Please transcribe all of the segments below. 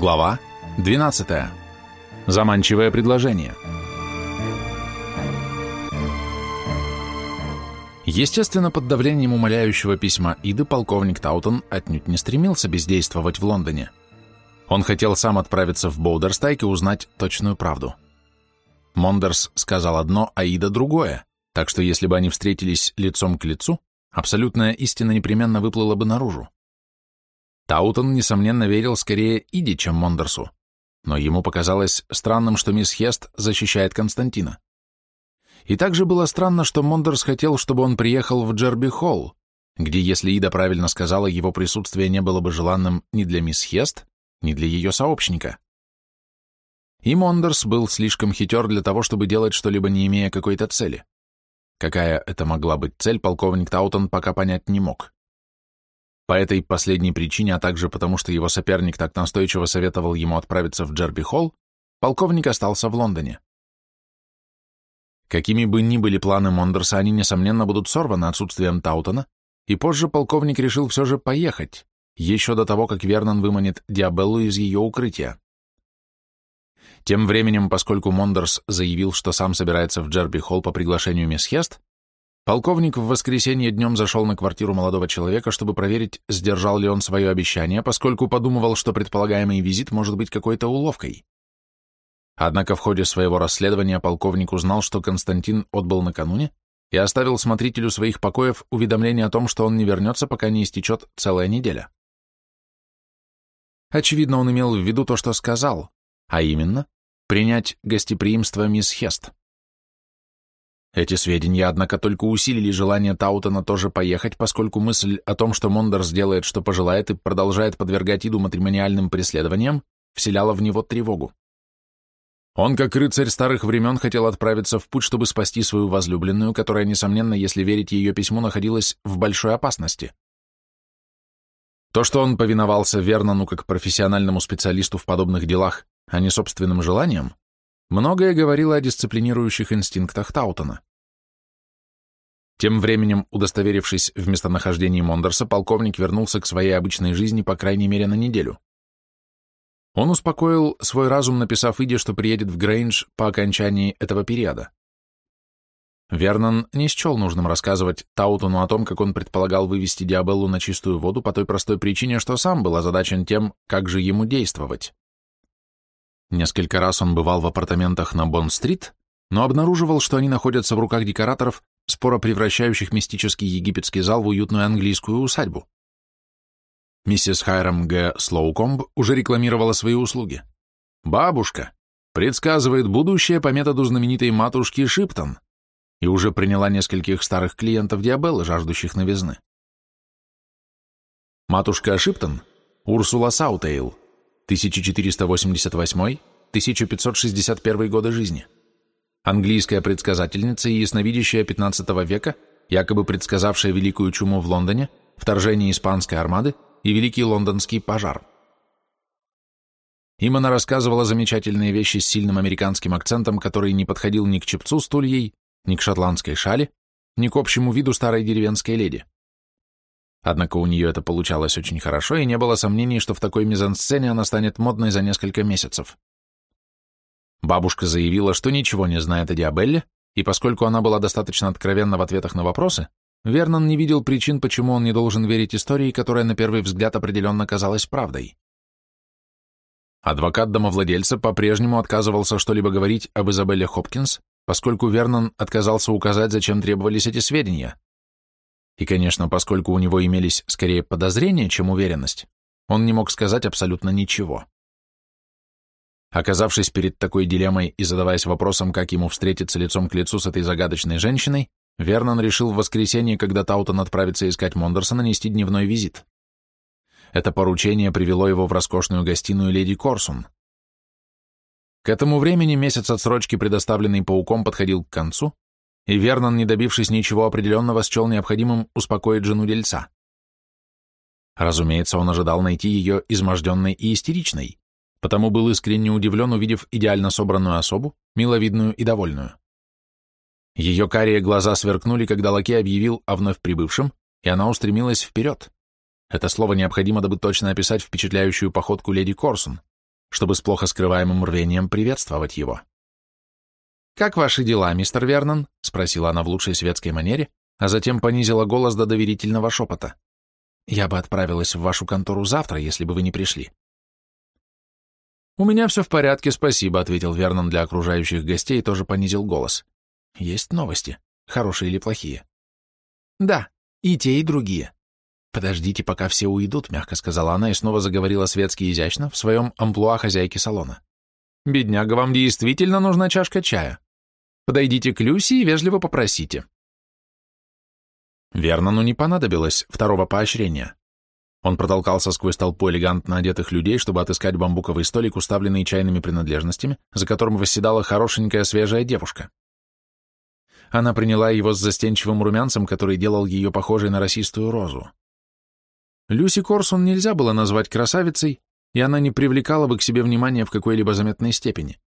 Глава 12. Заманчивое предложение. Естественно, под давлением умоляющего письма Иды полковник Таутон отнюдь не стремился бездействовать в Лондоне. Он хотел сам отправиться в Боудерстайк и узнать точную правду. Мондерс сказал одно, а Ида другое, так что если бы они встретились лицом к лицу, абсолютная истина непременно выплыла бы наружу. Таутон, несомненно, верил скорее Иде, чем Мондерсу, но ему показалось странным, что мисс Хест защищает Константина. И также было странно, что Мондерс хотел, чтобы он приехал в Джерби-Холл, где, если Ида правильно сказала, его присутствие не было бы желанным ни для мисс Хест, ни для ее сообщника. И Мондерс был слишком хитер для того, чтобы делать что-либо, не имея какой-то цели. Какая это могла быть цель, полковник Таутон пока понять не мог. По этой последней причине, а также потому, что его соперник так настойчиво советовал ему отправиться в Джерби-Холл, полковник остался в Лондоне. Какими бы ни были планы Мондерса, они, несомненно, будут сорваны отсутствием Таутона, и позже полковник решил все же поехать, еще до того, как Вернон выманит Диабеллу из ее укрытия. Тем временем, поскольку Мондерс заявил, что сам собирается в Джерби-Холл по приглашению мисс Хест, Полковник в воскресенье днем зашел на квартиру молодого человека, чтобы проверить, сдержал ли он свое обещание, поскольку подумывал, что предполагаемый визит может быть какой-то уловкой. Однако в ходе своего расследования полковник узнал, что Константин отбыл накануне и оставил смотрителю своих покоев уведомление о том, что он не вернется, пока не истечет целая неделя. Очевидно, он имел в виду то, что сказал, а именно, принять гостеприимство мисс Хест. Эти сведения, однако, только усилили желание Таутона тоже поехать, поскольку мысль о том, что Мондор сделает, что пожелает, и продолжает подвергать Иду матримониальным преследованиям, вселяла в него тревогу. Он, как рыцарь старых времен, хотел отправиться в путь, чтобы спасти свою возлюбленную, которая, несомненно, если верить ее письму, находилась в большой опасности. То, что он повиновался Вернону как профессиональному специалисту в подобных делах, а не собственным желаниям, Многое говорило о дисциплинирующих инстинктах Таутона. Тем временем, удостоверившись в местонахождении Мондерса, полковник вернулся к своей обычной жизни по крайней мере на неделю. Он успокоил свой разум, написав Иде, что приедет в Грейндж по окончании этого периода. Вернон не счел нужным рассказывать Таутону о том, как он предполагал вывести Диабеллу на чистую воду по той простой причине, что сам был озадачен тем, как же ему действовать. Несколько раз он бывал в апартаментах на Бонн-стрит, но обнаруживал, что они находятся в руках декораторов, споро превращающих мистический египетский зал в уютную английскую усадьбу. Миссис Хайрам Г. Слоукомб уже рекламировала свои услуги. «Бабушка предсказывает будущее по методу знаменитой матушки Шиптон» и уже приняла нескольких старых клиентов Диабеллы, жаждущих новизны. Матушка Шиптон – Урсула Саутейл, 1488-1561 годы жизни. Английская предсказательница и ясновидящая XV века, якобы предсказавшая Великую чуму в Лондоне, вторжение испанской армады и Великий лондонский пожар. Им она рассказывала замечательные вещи с сильным американским акцентом, который не подходил ни к чепцу с тульей, ни к шотландской шали, ни к общему виду старой деревенской леди. Однако у нее это получалось очень хорошо, и не было сомнений, что в такой мизансцене она станет модной за несколько месяцев. Бабушка заявила, что ничего не знает о Диабелле, и поскольку она была достаточно откровенна в ответах на вопросы, Вернон не видел причин, почему он не должен верить истории, которая на первый взгляд определенно казалась правдой. Адвокат домовладельца по-прежнему отказывался что-либо говорить об Изабелле Хопкинс, поскольку Вернон отказался указать, зачем требовались эти сведения. И, конечно, поскольку у него имелись скорее подозрения, чем уверенность, он не мог сказать абсолютно ничего. Оказавшись перед такой дилеммой и задаваясь вопросом, как ему встретиться лицом к лицу с этой загадочной женщиной, Вернон решил в воскресенье, когда Таутон отправится искать Мондерса, нанести дневной визит. Это поручение привело его в роскошную гостиную леди Корсун. К этому времени месяц отсрочки, предоставленный пауком, подходил к концу, и Вернон, не добившись ничего определенного, счел необходимым успокоить жену дельца. Разумеется, он ожидал найти ее изможденной и истеричной, потому был искренне удивлен, увидев идеально собранную особу, миловидную и довольную. Ее карие глаза сверкнули, когда Лаке объявил о вновь прибывшем, и она устремилась вперед. Это слово необходимо, дабы точно описать впечатляющую походку леди Корсун, чтобы с плохо скрываемым рвением приветствовать его. «Как ваши дела, мистер Вернон?» — спросила она в лучшей светской манере, а затем понизила голос до доверительного шепота. «Я бы отправилась в вашу контору завтра, если бы вы не пришли». «У меня все в порядке, спасибо», — ответил Вернон для окружающих гостей и тоже понизил голос. «Есть новости, хорошие или плохие?» «Да, и те, и другие». «Подождите, пока все уйдут», — мягко сказала она и снова заговорила светски изящно в своем амплуа хозяйки салона. «Бедняга, вам действительно нужна чашка чая. Подойдите к Люси и вежливо попросите». Вернону не понадобилось второго поощрения. Он протолкался сквозь толпу элегантно одетых людей, чтобы отыскать бамбуковый столик, уставленный чайными принадлежностями, за которым восседала хорошенькая свежая девушка. Она приняла его с застенчивым румянцем, который делал ее похожей на росистую розу. Люси Корсун нельзя было назвать красавицей, и она не привлекала бы к себе внимания в какой-либо заметной степени.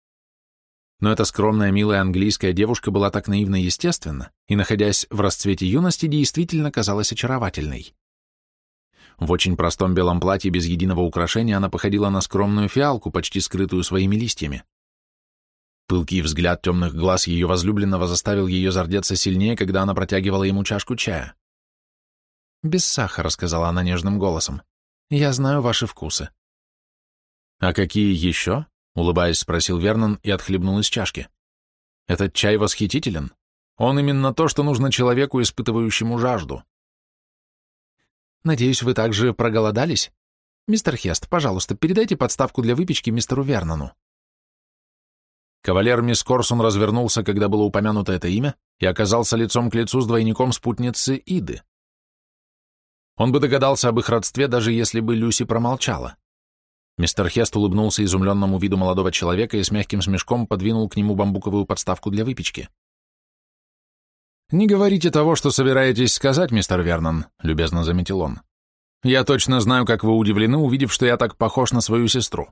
Но эта скромная, милая английская девушка была так наивна и естественна, и, находясь в расцвете юности, действительно казалась очаровательной. В очень простом белом платье без единого украшения она походила на скромную фиалку, почти скрытую своими листьями. Пылкий взгляд темных глаз ее возлюбленного заставил ее зардеться сильнее, когда она протягивала ему чашку чая. «Без сахара», — сказала она нежным голосом. «Я знаю ваши вкусы». «А какие еще?» — улыбаясь, спросил Вернон и отхлебнул из чашки. «Этот чай восхитителен. Он именно то, что нужно человеку, испытывающему жажду». «Надеюсь, вы также проголодались? Мистер Хест, пожалуйста, передайте подставку для выпечки мистеру Вернону». Кавалер мисс Корсун развернулся, когда было упомянуто это имя, и оказался лицом к лицу с двойником спутницы Иды. Он бы догадался об их родстве, даже если бы Люси промолчала. Мистер Хест улыбнулся изумленному виду молодого человека и с мягким смешком подвинул к нему бамбуковую подставку для выпечки. «Не говорите того, что собираетесь сказать, мистер Вернон», — любезно заметил он. «Я точно знаю, как вы удивлены, увидев, что я так похож на свою сестру».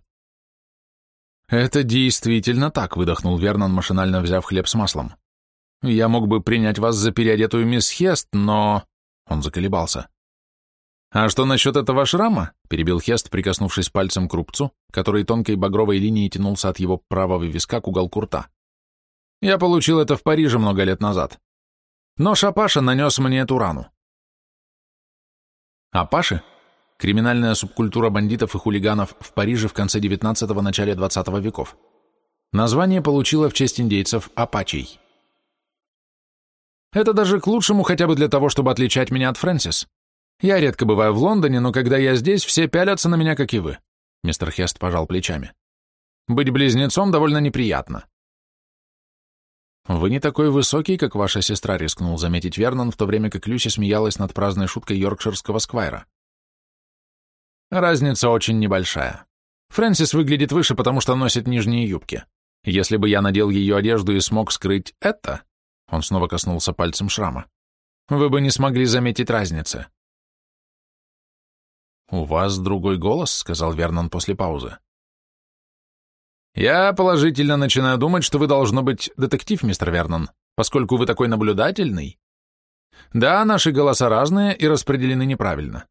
«Это действительно так», — выдохнул Вернон, машинально взяв хлеб с маслом. «Я мог бы принять вас за переодетую мисс Хест, но...» Он заколебался. «А что насчет этого шрама?» — перебил Хест, прикоснувшись пальцем к рубцу, который тонкой багровой линией тянулся от его правого виска к уголку рта. «Я получил это в Париже много лет назад. Но Шапаша нанес мне эту рану». Апаши — криминальная субкультура бандитов и хулиганов в Париже в конце XIX – начале XX веков. Название получило в честь индейцев Апачей. Это даже к лучшему хотя бы для того, чтобы отличать меня от Фрэнсис. Я редко бываю в Лондоне, но когда я здесь, все пялятся на меня, как и вы. Мистер Хест пожал плечами. Быть близнецом довольно неприятно. Вы не такой высокий, как ваша сестра, рискнул заметить Вернон, в то время как Люси смеялась над праздной шуткой йоркширского сквайра. Разница очень небольшая. Фрэнсис выглядит выше, потому что носит нижние юбки. Если бы я надел ее одежду и смог скрыть это, он снова коснулся пальцем шрама, вы бы не смогли заметить разницы. «У вас другой голос», — сказал Вернон после паузы. «Я положительно начинаю думать, что вы должно быть детектив, мистер Вернон, поскольку вы такой наблюдательный. Да, наши голоса разные и распределены неправильно».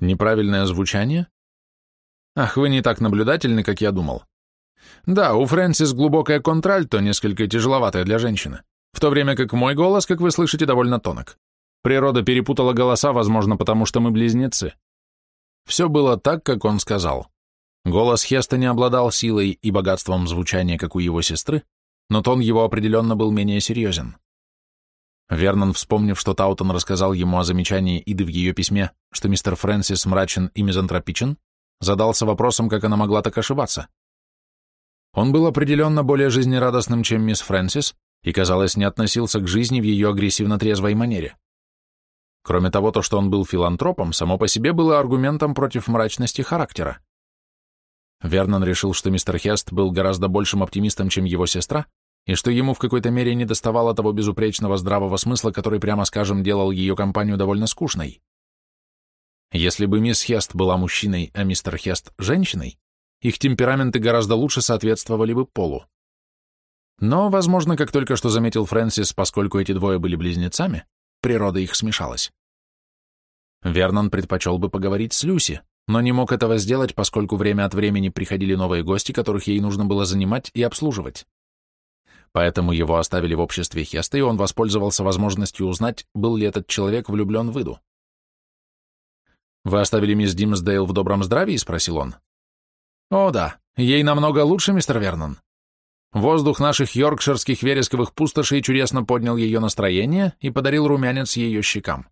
«Неправильное звучание?» «Ах, вы не так наблюдательны, как я думал. Да, у Фрэнсис глубокая контральто, несколько тяжеловатая для женщины, в то время как мой голос, как вы слышите, довольно тонок. Природа перепутала голоса, возможно, потому что мы близнецы. Все было так, как он сказал. Голос Хеста не обладал силой и богатством звучания, как у его сестры, но тон его определенно был менее серьезен. Вернон, вспомнив, что Таутон рассказал ему о замечании Иды в ее письме, что мистер Фрэнсис мрачен и мизантропичен, задался вопросом, как она могла так ошибаться. Он был определенно более жизнерадостным, чем мисс Фрэнсис, и, казалось, не относился к жизни в ее агрессивно-трезвой манере. Кроме того, то, что он был филантропом, само по себе было аргументом против мрачности характера. Вернон решил, что мистер Хест был гораздо большим оптимистом, чем его сестра, и что ему в какой-то мере не доставало того безупречного здравого смысла, который, прямо скажем, делал ее компанию довольно скучной. Если бы мисс Хест была мужчиной, а мистер Хест – женщиной, их темпераменты гораздо лучше соответствовали бы полу. Но, возможно, как только что заметил Фрэнсис, поскольку эти двое были близнецами, природа их смешалась. Вернон предпочел бы поговорить с Люси, но не мог этого сделать, поскольку время от времени приходили новые гости, которых ей нужно было занимать и обслуживать. Поэтому его оставили в обществе Хеста, и он воспользовался возможностью узнать, был ли этот человек влюблен в Иду. «Вы оставили мисс Димсдейл в добром здравии?» — спросил он. «О, да. Ей намного лучше, мистер Вернон. Воздух наших йоркширских вересковых пустошей чудесно поднял ее настроение и подарил румянец ее щекам.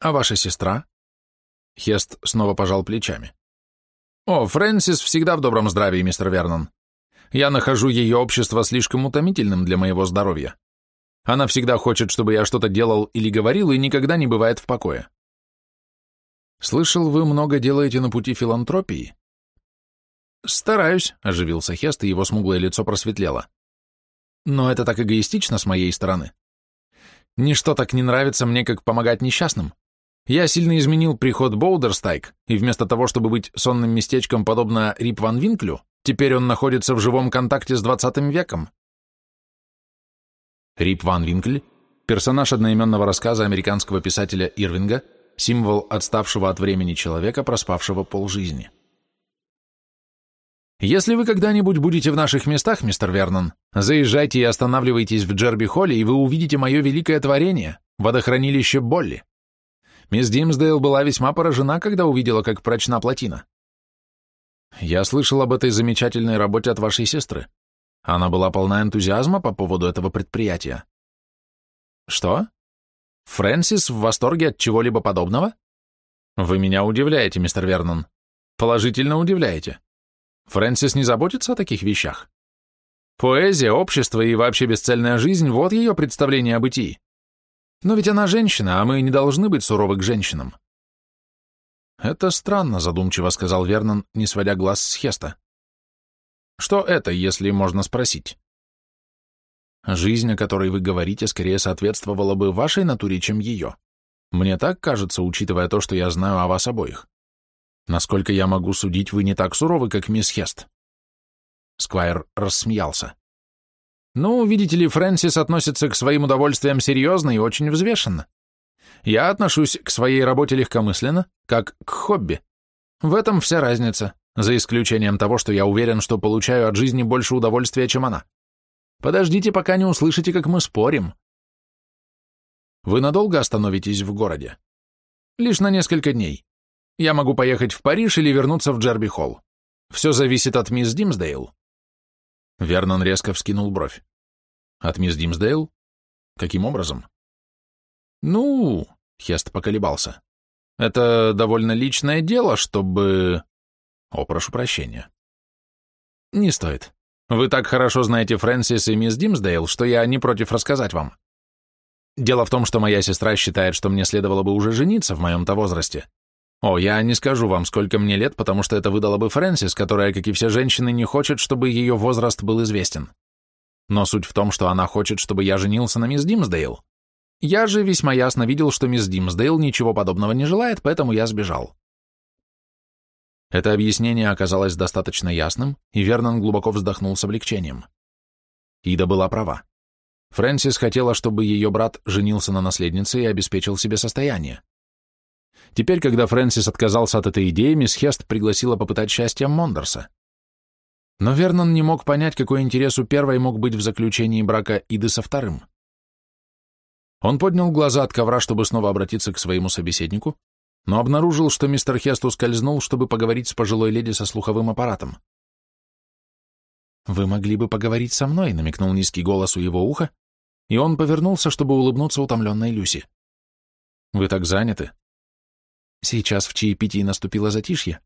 А ваша сестра? Хест снова пожал плечами. О, Фрэнсис всегда в добром здравии, мистер Вернон. Я нахожу ее общество слишком утомительным для моего здоровья. Она всегда хочет, чтобы я что-то делал или говорил, и никогда не бывает в покое. Слышал, вы много делаете на пути филантропии? «Стараюсь», — оживился Хест, и его смуглое лицо просветлело. «Но это так эгоистично с моей стороны. Ничто так не нравится мне, как помогать несчастным. Я сильно изменил приход Боудерстайк, и вместо того, чтобы быть сонным местечком, подобно Рип Ван Винклю, теперь он находится в живом контакте с двадцатым веком». Рип Ван Винкль — персонаж одноименного рассказа американского писателя Ирвинга, символ отставшего от времени человека, проспавшего полжизни. Если вы когда-нибудь будете в наших местах, мистер Вернон, заезжайте и останавливайтесь в Джерби-Холле, и вы увидите мое великое творение — водохранилище Болли. Мисс Димсдейл была весьма поражена, когда увидела, как прочна плотина. Я слышал об этой замечательной работе от вашей сестры. Она была полна энтузиазма по поводу этого предприятия. Что? Фрэнсис в восторге от чего-либо подобного? Вы меня удивляете, мистер Вернон. Положительно удивляете. Фрэнсис не заботится о таких вещах. Поэзия, общество и вообще бесцельная жизнь – вот ее представление о бытии. Но ведь она женщина, а мы не должны быть суровы к женщинам. Это странно, задумчиво сказал Вернон, не сводя глаз с Хеста. Что это, если можно спросить? Жизнь, о которой вы говорите, скорее соответствовала бы вашей натуре, чем ее. Мне так кажется, учитывая то, что я знаю о вас обоих. Насколько я могу судить, вы не так суровы, как мисс Хест. Сквайр рассмеялся. Ну, видите ли, Фрэнсис относится к своим удовольствиям серьезно и очень взвешенно. Я отношусь к своей работе легкомысленно, как к хобби. В этом вся разница, за исключением того, что я уверен, что получаю от жизни больше удовольствия, чем она. Подождите, пока не услышите, как мы спорим. Вы надолго остановитесь в городе? Лишь на несколько дней. Я могу поехать в Париж или вернуться в Джерби-Холл. Все зависит от мисс Димсдейл». Вернон резко вскинул бровь. «От мисс Димсдейл? Каким образом?» «Ну...» — Хест поколебался. «Это довольно личное дело, чтобы...» «О, прошу прощения». «Не стоит. Вы так хорошо знаете Фрэнсис и мисс Димсдейл, что я не против рассказать вам. Дело в том, что моя сестра считает, что мне следовало бы уже жениться в моем-то возрасте. О, я не скажу вам, сколько мне лет, потому что это выдала бы Фрэнсис, которая, как и все женщины, не хочет, чтобы ее возраст был известен. Но суть в том, что она хочет, чтобы я женился на мисс Димсдейл. Я же весьма ясно видел, что мисс Димсдейл ничего подобного не желает, поэтому я сбежал. Это объяснение оказалось достаточно ясным, и Вернон глубоко вздохнул с облегчением. Ида была права. Фрэнсис хотела, чтобы ее брат женился на наследнице и обеспечил себе состояние. Теперь, когда Фрэнсис отказался от этой идеи, мисс Хест пригласила попытать счастье Мондерса. Но Вернон не мог понять, какой интерес у первой мог быть в заключении брака Иды со вторым. Он поднял глаза от ковра, чтобы снова обратиться к своему собеседнику, но обнаружил, что мистер Хест ускользнул, чтобы поговорить с пожилой леди со слуховым аппаратом. «Вы могли бы поговорить со мной», — намекнул низкий голос у его уха, и он повернулся, чтобы улыбнуться утомленной Люси. «Вы так заняты?» Сейчас в чаепитии наступило затишье.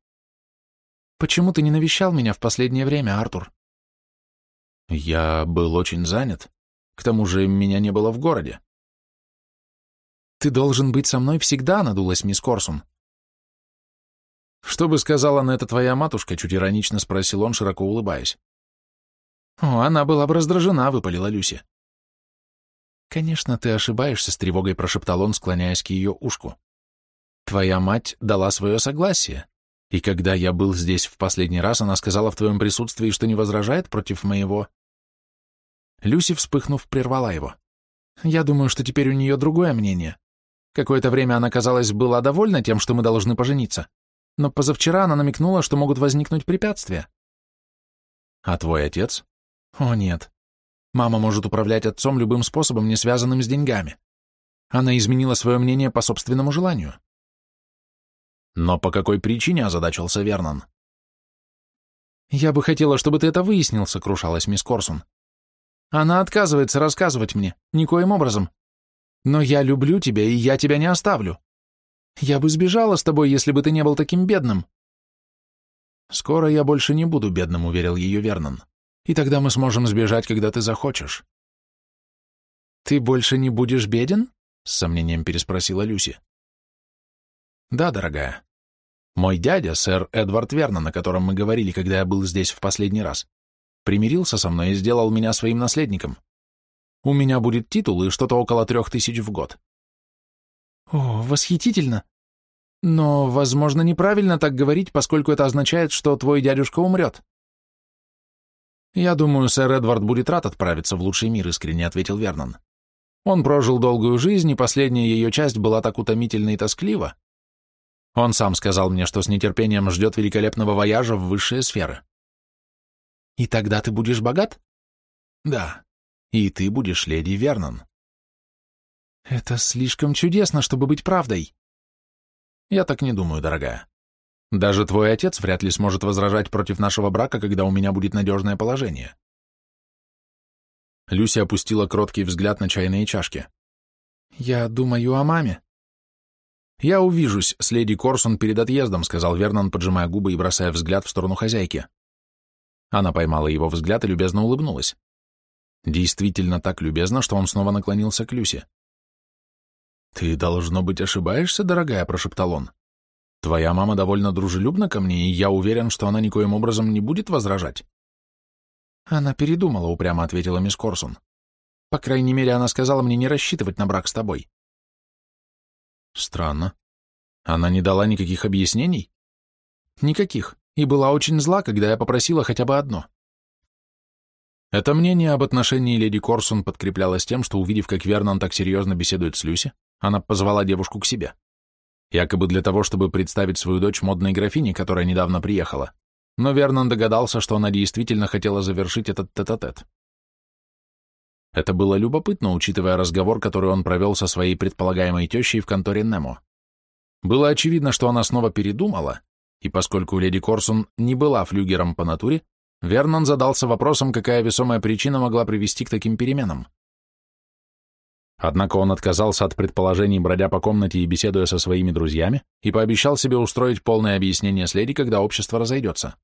Почему ты не навещал меня в последнее время, Артур? Я был очень занят. К тому же меня не было в городе. Ты должен быть со мной всегда, надулась мисс Корсун. Что бы сказала на это твоя матушка, чуть иронично спросил он, широко улыбаясь. О, она была бы раздражена, выпалила Люси. Конечно, ты ошибаешься, с тревогой прошептал он, склоняясь к ее ушку. Твоя мать дала свое согласие, и когда я был здесь в последний раз, она сказала в твоем присутствии, что не возражает против моего...» Люси, вспыхнув, прервала его. «Я думаю, что теперь у нее другое мнение. Какое-то время она, казалось, была довольна тем, что мы должны пожениться, но позавчера она намекнула, что могут возникнуть препятствия. А твой отец? О, нет. Мама может управлять отцом любым способом, не связанным с деньгами. Она изменила свое мнение по собственному желанию. Но по какой причине озадачился Вернон? «Я бы хотела, чтобы ты это выяснил», — сокрушалась мисс Корсун. «Она отказывается рассказывать мне, никоим образом. Но я люблю тебя, и я тебя не оставлю. Я бы сбежала с тобой, если бы ты не был таким бедным». «Скоро я больше не буду бедным», — уверил ее Вернон. «И тогда мы сможем сбежать, когда ты захочешь». «Ты больше не будешь беден?» — с сомнением переспросила Люси. «Да, дорогая. Мой дядя, сэр Эдвард Вернон, о котором мы говорили, когда я был здесь в последний раз, примирился со мной и сделал меня своим наследником. У меня будет титул и что-то около трех тысяч в год. О, восхитительно. Но, возможно, неправильно так говорить, поскольку это означает, что твой дядюшка умрет. Я думаю, сэр Эдвард будет рад отправиться в лучший мир, искренне ответил Вернон. Он прожил долгую жизнь, и последняя ее часть была так утомительна и тосклива. Он сам сказал мне, что с нетерпением ждет великолепного вояжа в высшие сферы. И тогда ты будешь богат? Да. И ты будешь леди Вернон. Это слишком чудесно, чтобы быть правдой. Я так не думаю, дорогая. Даже твой отец вряд ли сможет возражать против нашего брака, когда у меня будет надежное положение. Люси опустила кроткий взгляд на чайные чашки. «Я думаю о маме». «Я увижусь с леди Корсон перед отъездом», — сказал Вернон, поджимая губы и бросая взгляд в сторону хозяйки. Она поймала его взгляд и любезно улыбнулась. Действительно так любезно, что он снова наклонился к Люсе. «Ты, должно быть, ошибаешься, дорогая», — прошептал он. «Твоя мама довольно дружелюбна ко мне, и я уверен, что она никоим образом не будет возражать». «Она передумала», — упрямо ответила мисс Корсун. «По крайней мере, она сказала мне не рассчитывать на брак с тобой». «Странно. Она не дала никаких объяснений?» «Никаких и была очень зла, когда я попросила хотя бы одно. Это мнение об отношении леди Корсун подкреплялось тем, что, увидев, как Вернон так серьезно беседует с Люси, она позвала девушку к себе. Якобы для того, чтобы представить свою дочь модной графине, которая недавно приехала. Но Вернон догадался, что она действительно хотела завершить этот тет-а-тет. -тет. Это было любопытно, учитывая разговор, который он провел со своей предполагаемой тещей в конторе Немо. Было очевидно, что она снова передумала, и поскольку леди Корсун не была флюгером по натуре, Вернон задался вопросом, какая весомая причина могла привести к таким переменам. Однако он отказался от предположений, бродя по комнате и беседуя со своими друзьями, и пообещал себе устроить полное объяснение с леди, когда общество разойдется.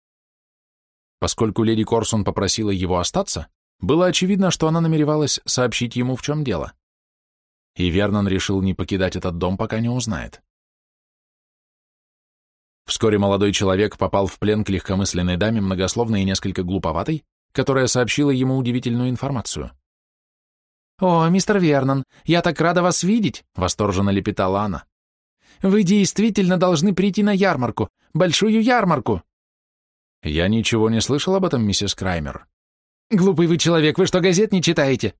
Поскольку леди Корсун попросила его остаться, было очевидно, что она намеревалась сообщить ему, в чем дело. И Вернон решил не покидать этот дом, пока не узнает. Вскоре молодой человек попал в плен к легкомысленной даме, многословной и несколько глуповатой, которая сообщила ему удивительную информацию. «О, мистер Вернон, я так рада вас видеть!» — восторженно лепетала она. «Вы действительно должны прийти на ярмарку, большую ярмарку!» «Я ничего не слышал об этом, миссис Краймер». «Глупый вы человек, вы что, газет не читаете?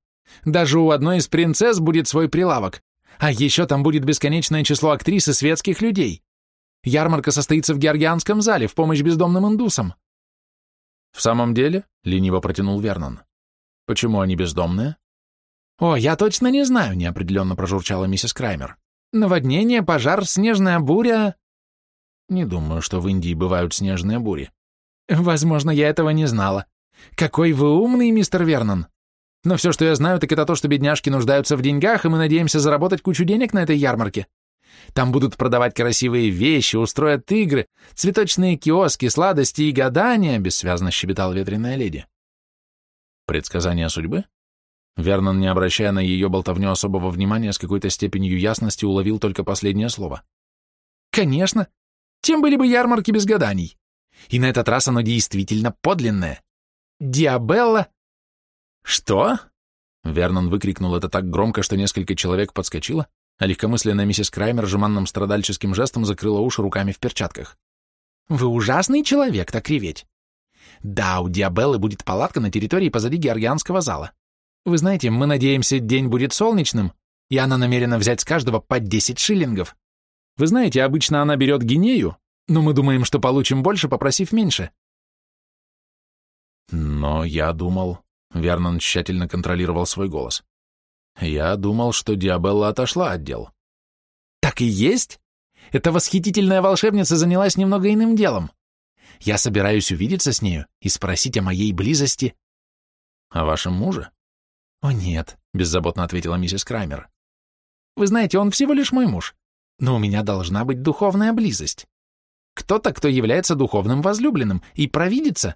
Даже у одной из принцесс будет свой прилавок, а еще там будет бесконечное число актрис и светских людей. Ярмарка состоится в Георгианском зале в помощь бездомным индусам. В самом деле, лениво протянул Вернон. Почему они бездомные? О, я точно не знаю, неопределенно прожурчала миссис Краймер. Наводнение, пожар, снежная буря. Не думаю, что в Индии бывают снежные бури. Возможно, я этого не знала. Какой вы умный, мистер Вернон. Но все, что я знаю, так это то, что бедняжки нуждаются в деньгах, и мы надеемся заработать кучу денег на этой ярмарке. Там будут продавать красивые вещи, устроят игры, цветочные киоски, сладости и гадания, бессвязно щебетала ветреная леди. Предсказание судьбы? Вернон, не обращая на ее болтовню особого внимания, с какой-то степенью ясности уловил только последнее слово. Конечно. Чем были бы ярмарки без гаданий? И на этот раз оно действительно подлинное. Диабелла... Что? Вернон выкрикнул это так громко, что несколько человек подскочило, а легкомысленная миссис Краймер жеманным страдальческим жестом закрыла уши руками в перчатках. «Вы ужасный человек, так реветь!» «Да, у Диабеллы будет палатка на территории позади Георгианского зала. Вы знаете, мы надеемся, день будет солнечным, и она намерена взять с каждого по 10 шиллингов. Вы знаете, обычно она берет гинею, но мы думаем, что получим больше, попросив меньше. Но я думал... Вернон тщательно контролировал свой голос. Я думал, что Диабелла отошла от дел. Так и есть? Эта восхитительная волшебница занялась немного иным делом. Я собираюсь увидеться с нею и спросить о моей близости. О вашем муже? О нет, беззаботно ответила миссис Краймер. Вы знаете, он всего лишь мой муж, но у меня должна быть духовная близость. Кто-то, кто является духовным возлюбленным, и провидится.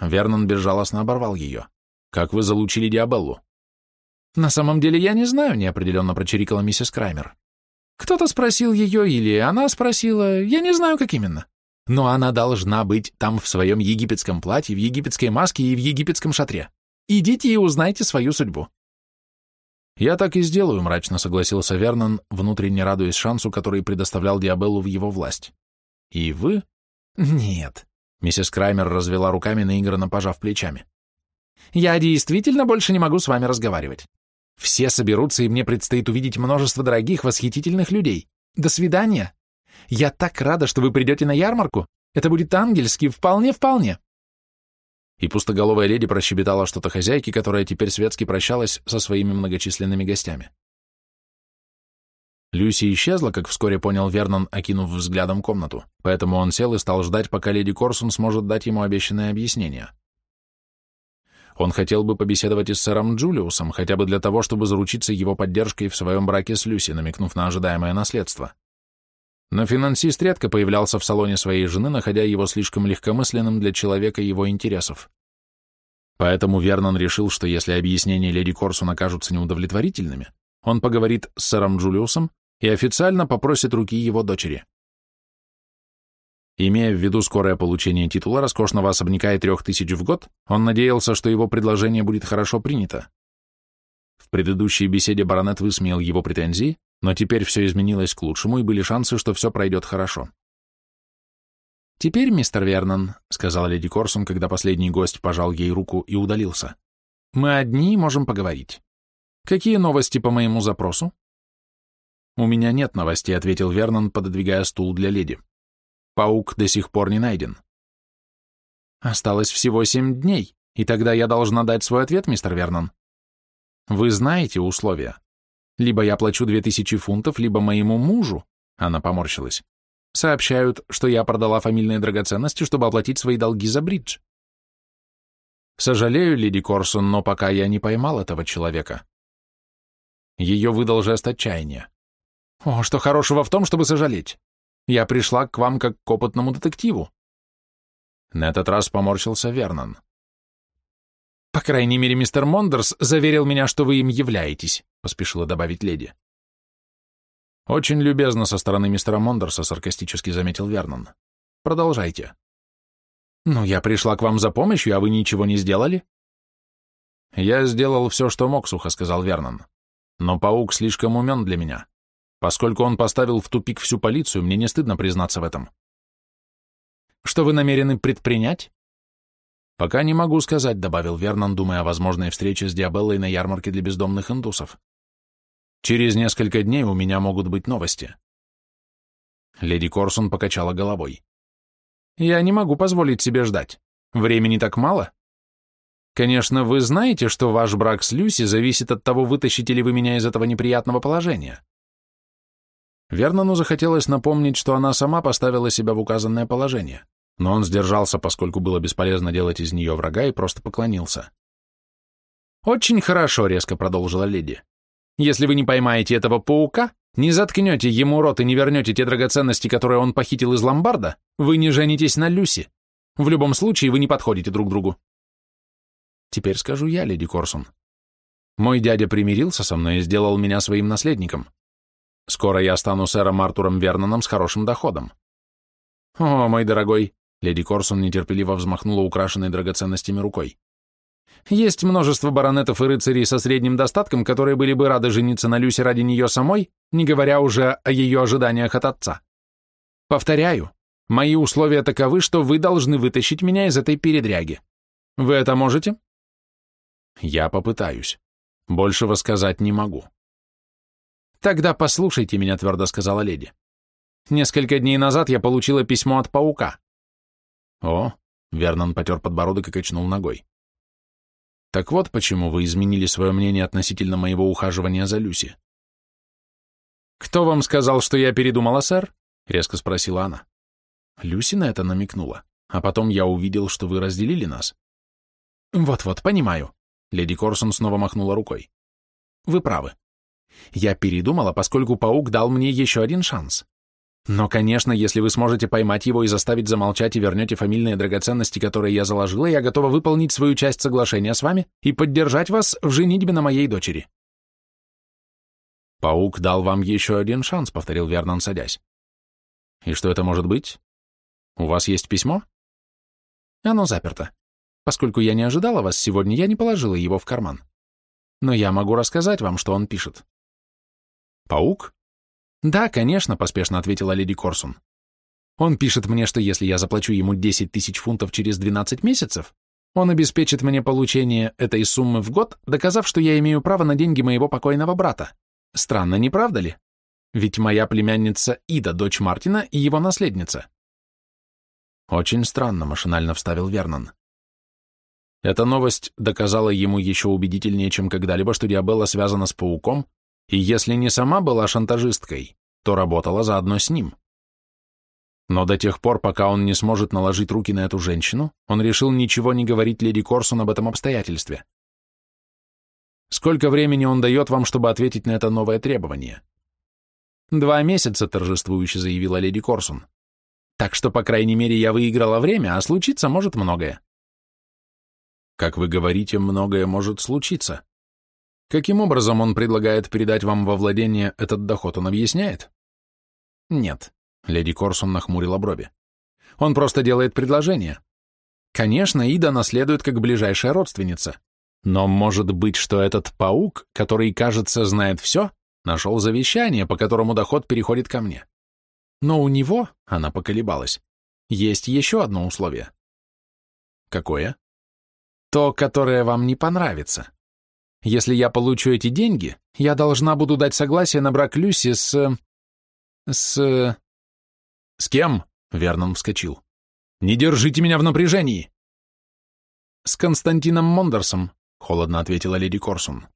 Вернон безжалостно оборвал ее. «Как вы залучили Диабеллу?» «На самом деле я не знаю», — неопределенно прочирикала миссис Краймер. «Кто-то спросил ее, или она спросила, я не знаю, как именно. Но она должна быть там в своем египетском платье, в египетской маске и в египетском шатре. Идите и узнайте свою судьбу». «Я так и сделаю», — мрачно согласился Вернон, внутренне радуясь шансу, который предоставлял Диабеллу в его власть. «И вы?» «Нет», — миссис Краймер развела руками, наигранно пожав плечами. «Я действительно больше не могу с вами разговаривать. Все соберутся, и мне предстоит увидеть множество дорогих, восхитительных людей. До свидания. Я так рада, что вы придете на ярмарку. Это будет ангельски, вполне-вполне». И пустоголовая леди прощебетала что-то хозяйке, которая теперь светски прощалась со своими многочисленными гостями. Люси исчезла, как вскоре понял Вернон, окинув взглядом комнату, поэтому он сел и стал ждать, пока леди Корсун сможет дать ему обещанное объяснение. Он хотел бы побеседовать и с сэром Джулиусом, хотя бы для того, чтобы заручиться его поддержкой в своем браке с Люси, намекнув на ожидаемое наследство. Но финансист редко появлялся в салоне своей жены, находя его слишком легкомысленным для человека его интересов. Поэтому Вернон решил, что если объяснения леди Корсун окажутся неудовлетворительными, он поговорит с сэром Джулиусом и официально попросит руки его дочери. Имея в виду скорое получение титула роскошного особняка и трех тысяч в год, он надеялся, что его предложение будет хорошо принято. В предыдущей беседе баронет высмеял его претензии, но теперь все изменилось к лучшему, и были шансы, что все пройдет хорошо. «Теперь, мистер Вернон», — сказала леди Корсун, когда последний гость пожал ей руку и удалился, — «мы одни можем поговорить. Какие новости по моему запросу?» «У меня нет новостей», — ответил Вернон, пододвигая стул для леди. Паук до сих пор не найден. Осталось всего семь дней, и тогда я должна дать свой ответ, мистер Вернон. Вы знаете условия. Либо я плачу две тысячи фунтов, либо моему мужу, она поморщилась, сообщают, что я продала фамильные драгоценности, чтобы оплатить свои долги за бридж. Сожалею, леди Корсон, но пока я не поймал этого человека. Ее выдал жест отчаяния. О, что хорошего в том, чтобы сожалеть? Я пришла к вам как к опытному детективу. На этот раз поморщился Вернон. По крайней мере, мистер Мондерс заверил меня, что вы им являетесь, поспешила добавить леди. Очень любезно со стороны мистера Мондерса, саркастически заметил Вернон. Продолжайте. Ну, я пришла к вам за помощью, а вы ничего не сделали? Я сделал все, что мог, сухо сказал Вернон. Но паук слишком умен для меня. Поскольку он поставил в тупик всю полицию, мне не стыдно признаться в этом. Что вы намерены предпринять? Пока не могу сказать, добавил Вернон, думая о возможной встрече с Диабеллой на ярмарке для бездомных индусов. Через несколько дней у меня могут быть новости. Леди Корсун покачала головой. Я не могу позволить себе ждать. Времени так мало. Конечно, вы знаете, что ваш брак с Люси зависит от того, вытащите ли вы меня из этого неприятного положения. Вернону захотелось напомнить, что она сама поставила себя в указанное положение, но он сдержался, поскольку было бесполезно делать из нее врага, и просто поклонился. «Очень хорошо», — резко продолжила леди. «Если вы не поймаете этого паука, не заткнете ему рот и не вернете те драгоценности, которые он похитил из ломбарда, вы не женитесь на Люси. В любом случае вы не подходите друг другу». Теперь скажу я, леди Корсун. Мой дядя примирился со мной и сделал меня своим наследником. Скоро я стану сэром Артуром Верноном с хорошим доходом. О, мой дорогой, леди Корсон нетерпеливо взмахнула украшенной драгоценностями рукой. Есть множество баронетов и рыцарей со средним достатком, которые были бы рады жениться на Люсе ради нее самой, не говоря уже о ее ожиданиях от отца. Повторяю, мои условия таковы, что вы должны вытащить меня из этой передряги. Вы это можете? Я попытаюсь. Большего сказать не могу. Тогда послушайте меня, твердо сказала леди. Несколько дней назад я получила письмо от паука. О, Вернон потер подбородок и качнул ногой. Так вот почему вы изменили свое мнение относительно моего ухаживания за Люси. Кто вам сказал, что я передумала, сэр? Резко спросила она. Люси на это намекнула, а потом я увидел, что вы разделили нас. Вот-вот, понимаю. Леди Корсон снова махнула рукой. Вы правы. Я передумала, поскольку паук дал мне еще один шанс. Но, конечно, если вы сможете поймать его и заставить замолчать и вернете фамильные драгоценности, которые я заложила, я готова выполнить свою часть соглашения с вами и поддержать вас в женитьбе на моей дочери. Паук дал вам еще один шанс, повторил Вернон, садясь. И что это может быть? У вас есть письмо? Оно заперто. Поскольку я не ожидала вас сегодня, я не положила его в карман. Но я могу рассказать вам, что он пишет. Паук? «Да, конечно», — поспешно ответила леди Корсун. «Он пишет мне, что если я заплачу ему 10 тысяч фунтов через 12 месяцев, он обеспечит мне получение этой суммы в год, доказав, что я имею право на деньги моего покойного брата. Странно, не правда ли? Ведь моя племянница Ида, дочь Мартина и его наследница». «Очень странно», — машинально вставил Вернон. Эта новость доказала ему еще убедительнее, чем когда-либо, что Диабелла связана с пауком, и если не сама была шантажисткой, то работала заодно с ним. Но до тех пор, пока он не сможет наложить руки на эту женщину, он решил ничего не говорить леди Корсун об этом обстоятельстве. Сколько времени он дает вам, чтобы ответить на это новое требование? Два месяца, торжествующе заявила леди Корсун. Так что, по крайней мере, я выиграла время, а случиться может многое. Как вы говорите, многое может случиться. Каким образом он предлагает передать вам во владение этот доход, он объясняет? Нет, леди Корсон нахмурила брови. Он просто делает предложение. Конечно, Ида наследует как ближайшая родственница. Но может быть, что этот паук, который, кажется, знает все, нашел завещание, по которому доход переходит ко мне. Но у него, она поколебалась, есть еще одно условие. Какое? То, которое вам не понравится. Если я получу эти деньги, я должна буду дать согласие на брак Люси с... с... С кем? Вернон вскочил. Не держите меня в напряжении. С Константином Мондерсом, холодно ответила леди Корсун.